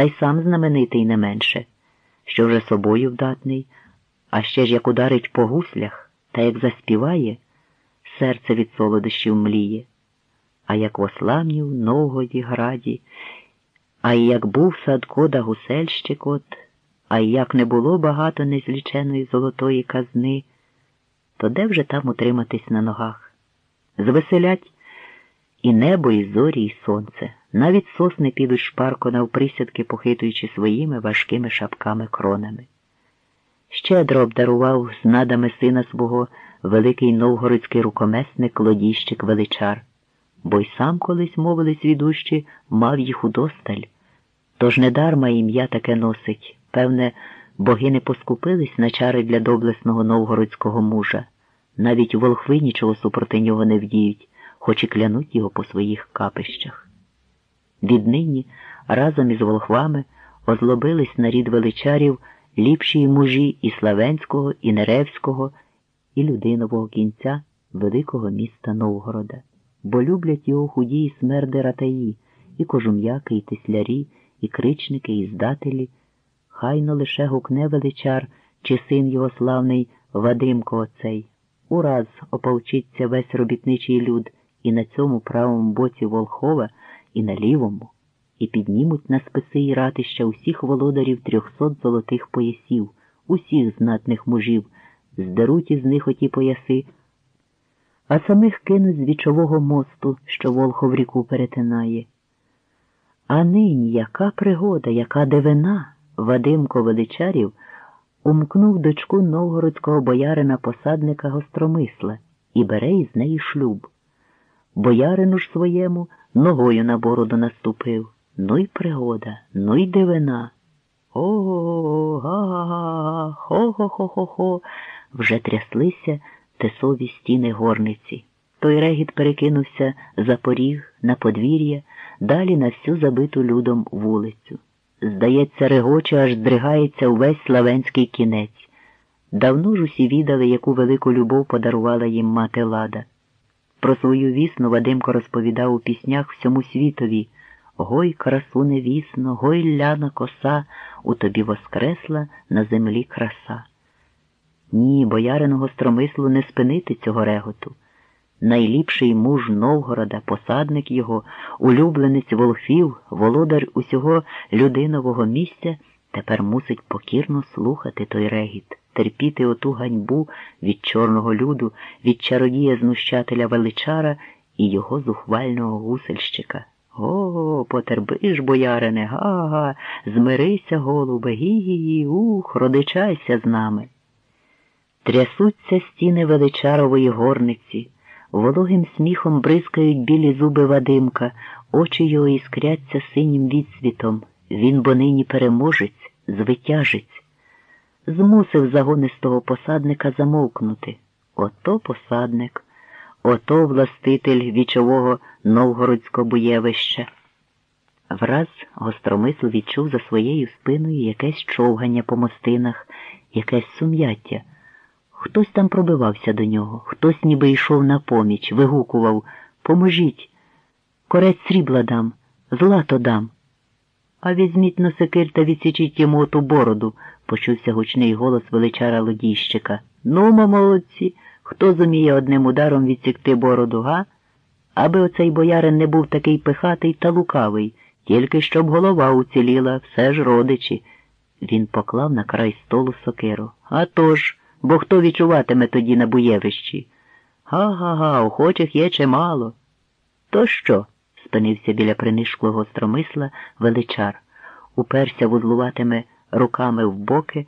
та й сам знаменитий не менше, що вже собою вдатний, а ще ж як ударить по гуслях та як заспіває, серце від солодощів мліє, а як в Ославнів, Новгоді, Граді, а як був Садко да гусельщик от, а як не було багато незліченої золотої казни, то де вже там утриматись на ногах? Звеселять і небо, і зорі, і сонце. Навіть сосни підуть шпарко навприсядки, похитуючи своїми важкими шапками кронами. Щедро обдарував з надами сина свого великий новгородський рукомесник лодіщик величар, бо й сам колись мовили свідущі, мав їх удосталь. Тож недарма ім'я таке носить, певне, боги не поскупились на чари для доблесного новгородського мужа. Навіть волхви нічого супроти нього не вдіють, хоч і клянуть його по своїх капищах. Віднині разом із волхвами озлобились на рід величарів ліпші мужі і Славенського, і Неревського, і Людинового кінця великого міста Новгорода, бо люблять його худі і смерди ратаї, і кожум'яки, і тислярі, і кричники, і здателі. Хайно лише гукне величар, чи син його славний Вадимко оцей. Ураз ополчиться весь робітничий люд і на цьому правому боці Волхова, і на лівому, і піднімуть на списи і ратища усіх володарів трьохсот золотих поясів, усіх знатних мужів, здеруть із них оті пояси, а самих кинуть з вічового мосту, що Волхов ріку перетинає. А нині яка пригода, яка дивина, Вадимко Величарів умкнув дочку новгородського боярина посадника гостромисла і бере із неї шлюб. Боярину ж своєму ногою на бороду наступив. Ну й пригода, ну й дивина. Ого, га-га-га, хо-хо-хо-хо-хо. Вже тряслися тесові стіни горниці. Той регіт перекинувся за поріг, на подвір'я, далі на всю забиту людом вулицю. Здається, регоче, аж здригається увесь славенський кінець. Давно ж усі відали, яку велику любов подарувала їм мати Лада. Про свою вісну Вадимко розповідав у піснях всьому світові Гой, красу невісно, гой ляна коса, у тобі воскресла на землі краса. Ні, бояриного стромислу не спинити цього реготу. Найліпший муж Новгорода, посадник його, улюбленець волхів, володар усього людинового місця, тепер мусить покірно слухати той регіт, терпіти оту ганьбу від чорного люду, від чародія знущателя величара і його зухвального гусельщика. О, потерпиш, боярине, га-га, змирися, голубе, гі-гі, ух, родичайся з нами. Трясуться стіни величарової горниці, вологим сміхом бризкають білі зуби Вадимка, очі його іскряться синім відсвітом. Він бо нині переможець, звитяжець. Змусив загонистого посадника замовкнути. Ото посадник, ото властитель вічового новгородського буєвища. Враз гостромисл відчув за своєю спиною якесь човгання по мостинах, якесь сум'яття. Хтось там пробивався до нього, хтось ніби йшов на поміч, вигукував Поможіть, корець срібла дам, злато дам. А візьміть на секир та відсічіть йому оту бороду, почувся гучний голос величара лодійщика. Нумо, молодці, хто зуміє одним ударом відсікти бороду, га? Аби оцей боярин не був такий пихатий та лукавий, тільки щоб голова уціліла, все ж родичі. Він поклав на край столу сокиру. А тож, бо хто відчуватиме тоді на буєвищі? Га-га-га, охочих є чимало. То що? спинився біля принишклого стромисла величар, уперся вузлуватими руками в боки,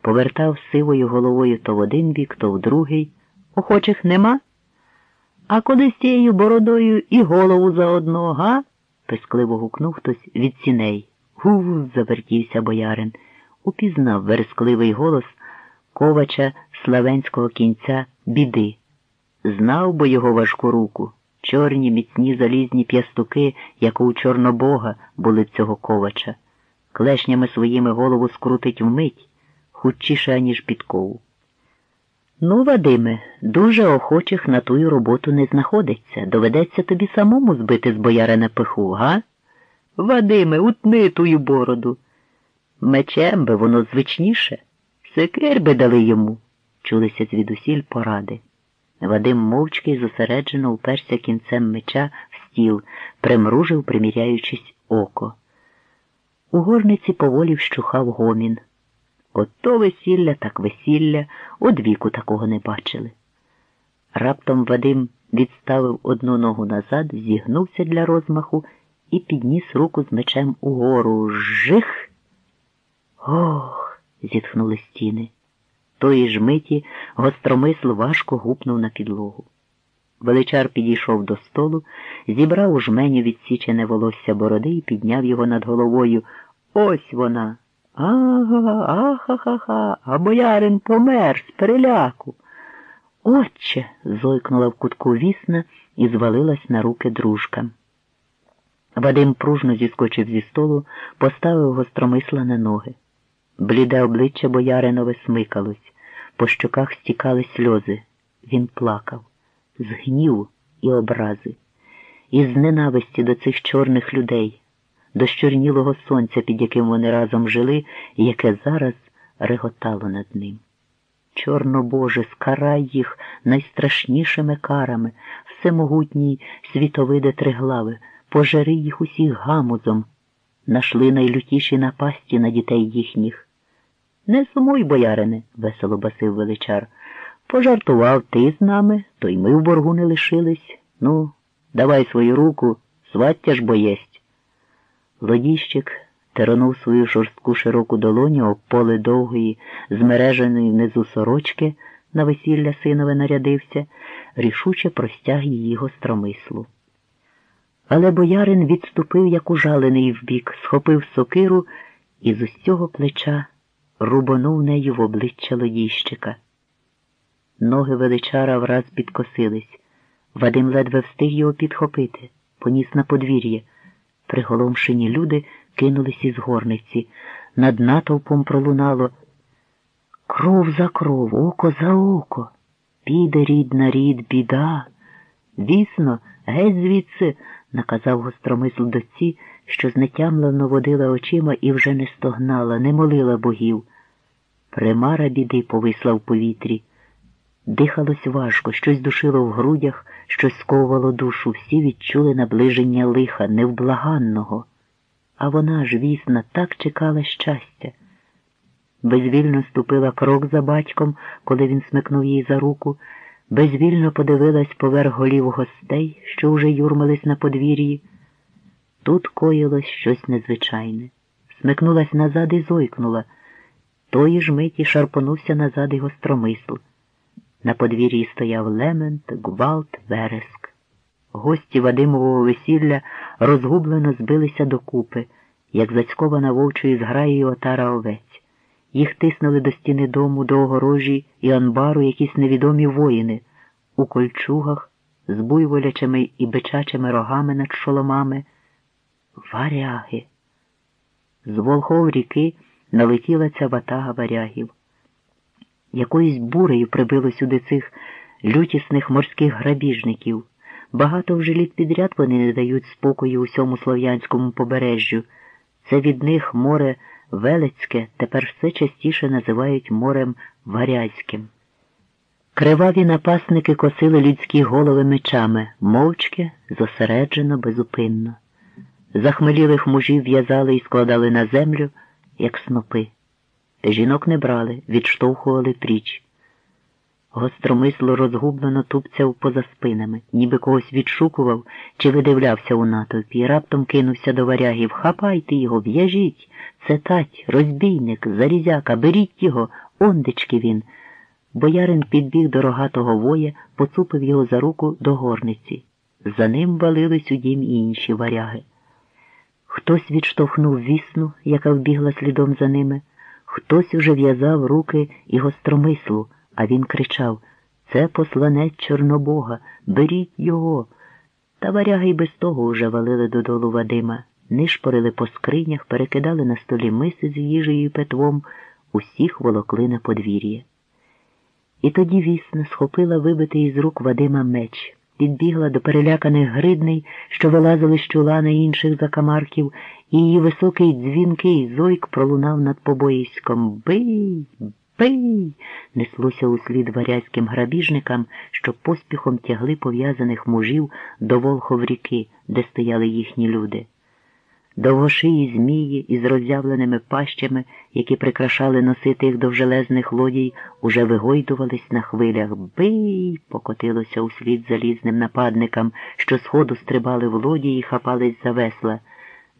повертав сивою головою то в один бік, то в другий. Охочих нема? А коли з тією бородою і голову заодно, га? пискливо гукнув хтось від сіней. Гу, завертівся боярин. Упізнав верескливий голос ковача славенського кінця біди. Знав би його важку руку. Чорні міцні залізні п'ястуки, як у Чорнобога, були цього ковача. Клешнями своїми голову скрутить вмить, хутчіше, аніж підкову. Ну, Вадиме, дуже охочих на тую роботу не знаходиться. Доведеться тобі самому збити з боярина пиху, га? Вадиме, утни тую бороду. Мечем би воно звичніше. Секир би дали йому, чулися звідусіль поради. Вадим мовчки зосереджено уперся кінцем меча в стіл, примружив, приміряючись око. У горниці поволі вщухав гомін. Ото весілля, так весілля, од віку такого не бачили. Раптом Вадим відставив одну ногу назад, зігнувся для розмаху і підніс руку з мечем угору. Жих. Ох, зітхнули стіни. Тої ж миті гостромисл важко гупнув на підлогу. Величар підійшов до столу, зібрав у жменю відсічене волосся бороди і підняв його над головою. Ось вона. Ага, ахахаха, а боярин помер з переляку. Отче. зойкнула в кутку вісна і звалилась на руки дружка. Вадим пружно зіскочив зі столу, поставив гостромисла на ноги. Бліде обличчя бояринове смикалось, по щоках стікали сльози. Він плакав, з гніву і образи, із ненависті до цих чорних людей, до щорнілого сонця, під яким вони разом жили, і яке зараз реготало над ним. Чорно Боже, скарай їх найстрашнішими карами, всемогутній світовиде триглави, пожери їх усіх гамузом, нашли найлютіші напасті на дітей їхніх. Не сумуй, боярине, весело басив величар. Пожартував ти з нами, то й ми в боргу не лишились. Ну, давай свою руку, сваття ж бо єсть. Лодіщик теронув свою жорстку широку долоню об поле довгої, змереженої внизу сорочки, на весілля синове нарядився, рішуче простяг її гостромислу. Але боярин відступив, як ужалений вбік, схопив сокиру і з усього плеча рубонув нею в обличчя лодійщика. Ноги величара враз підкосились. Вадим ледве встиг його підхопити, поніс на подвір'я. Приголомшені люди кинулись із горниці. Над натовпом пролунало кров за кров, око за око. Піде рід на рід, біда. Вісно, геть звідси, наказав гостромисл доці, що знетямлено водила очима і вже не стогнала, не молила богів. Примара біди повисла в повітрі. Дихалось важко, щось душило в грудях, щось сковувало душу, всі відчули наближення лиха, невблаганного. А вона ж, вісна, так чекала щастя. Безвільно ступила крок за батьком, коли він смикнув її за руку, безвільно подивилась поверх голів гостей, що уже юрмились на подвір'ї. Тут коїлось щось незвичайне. Смикнулась назад і зойкнула. Тої ж миті шарпонувся назад і гостромисл. На подвір'ї стояв лемент, гвалт, вереск. Гості Вадимового весілля розгублено збилися докупи, як зацькована вовчою зграєю отара овець. Їх тиснули до стіни дому, до огорожі і анбару якісь невідомі воїни у кольчугах, з буйволячими і бичачими рогами над шоломами. Варяги. З волхов ріки налетіла ця ватага варягів. Якоюсь бурею прибило сюди цих лютісних морських грабіжників. Багато вже літ підряд вони не дають спокою усьому слов'янському побережжю. Це від них море Велецьке тепер все частіше називають морем Варязьким. Криваві напасники косили людські голови мечами, мовчки, зосереджено, безупинно. Захмелілих мужів в'язали і складали на землю, як снопи. Жінок не брали, відштовхували пріч. Гостромисло розгублено тупцяв поза спинами, ніби когось відшукував чи видивлявся у натовпі, і раптом кинувся до варягів. Хапайте його, в'яжіть. Це тать, розбійник, зарізяка, беріть його, ондечки він. Боярин підбіг до рогатого воя, поцупив його за руку до горниці. За ним валились у дім інші варяги. Хтось відштовхнув вісну, яка вбігла слідом за ними, хтось уже в'язав руки і гостромислу а він кричав Це посланець Чорнобога, беріть його. Та варяги й без того уже валили додолу Вадима, нишпорили по скринях, перекидали на столі миси з їжею і петвом, усіх волокли на подвір'я. І тоді вісна схопила вибитий із рук Вадима меч, підбігла до переляканих гридней, що вилазили з чула інших закамарків, і її високий дзвінкий зойк пролунав над побоїськом. Бий, бий! неслося услід варязьким грабіжникам, що поспіхом тягли пов'язаних мужів до Волхов ріки, де стояли їхні люди. Довгошиї змії із роззявленими пащами, які прикрашали носи тих довжелезних лодій, уже вигойдувались на хвилях. Бий! покотилося услід залізним нападникам, що сходу стрибали в лодії і хапались за весла.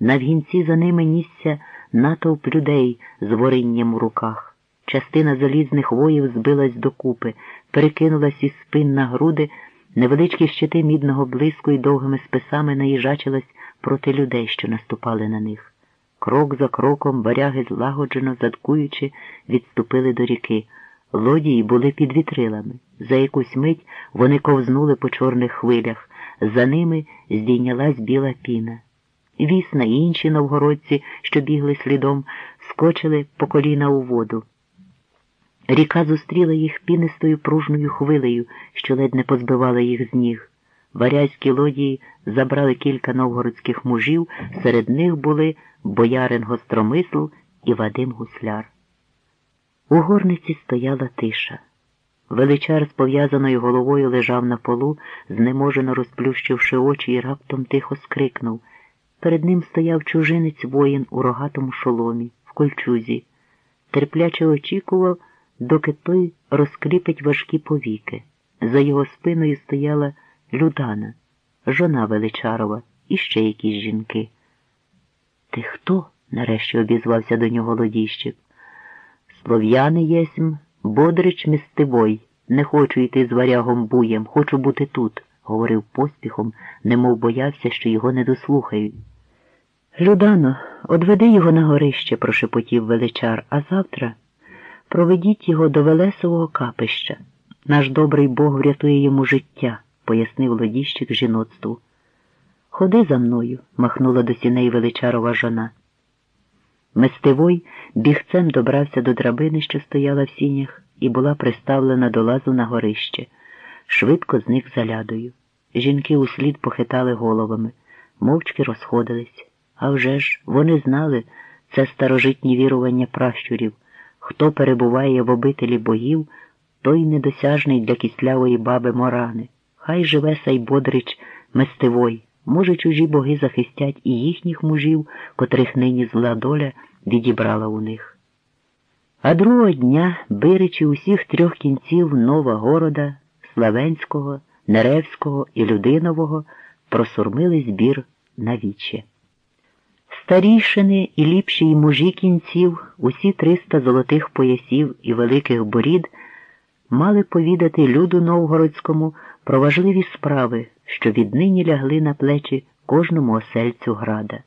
На вгінці за ними нісся натовп людей з воринням у руках. Частина залізних воїв збилась докупи, перекинулась із спин на груди, невеличкі щити мідного блиску і довгими списами наїжачилась проти людей, що наступали на них. Крок за кроком варяги злагоджено, задкуючи, відступили до ріки. Лодії були під вітрилами. За якусь мить вони ковзнули по чорних хвилях. За ними здійнялась біла піна. Вісна і інші новгородці, що бігли слідом, скочили по коліна у воду. Ріка зустріла їх пінистою пружною хвилею, що ледь не позбивала їх з ніг. Варязькі лодії забрали кілька новгородських мужів, серед них були боярин Гостромисл і Вадим Гусляр. У горниці стояла тиша. Величар з пов'язаною головою лежав на полу, знеможено розплющивши очі, і раптом тихо скрикнув. Перед ним стояв чужинець воїн у рогатому шоломі, в кольчузі, терпляче очікував, доки той розкріпить важкі повіки. За його спиною стояла Людана, жона Величарова і ще якісь жінки. Ти хто? нарешті обізвався до нього лодійщик. Слов'яни єсмь, Бодрич містивой, не хочу йти з варягом буєм, хочу бути тут, говорив поспіхом, немов боявся, що його не дослухають. Людано, одведи його на горище, прошепотів величар, а завтра проведіть його до Велесового капища. Наш добрий Бог врятує йому життя пояснив лодіщик жіноцтву. Ходи за мною, махнула до сіней величарова жона. Мистивой бігцем добрався до драбини, що стояла в сінях, і була приставлена до лазу на горище. Швидко зник за лядою. Жінки услід похитали головами, мовчки розходились. А вже ж вони знали це старожитні вірування пращурів. Хто перебуває в обителі богів, той недосяжний для кислявої баби Морани. Хай живе сай Бодрич Местивой, може, чужі боги захистять і їхніх мужів, котрих нині зла доля відібрала у них. А другого дня биричі усіх трьох кінців Нова Города, Славенського, Неревського і Людинового просурмили збір на віче. Старішини і ліпші й мужі кінців, усі триста золотих поясів і великих борід мали повідати люду новгородському про важливі справи, що віднині лягли на плечі кожному осельцю града.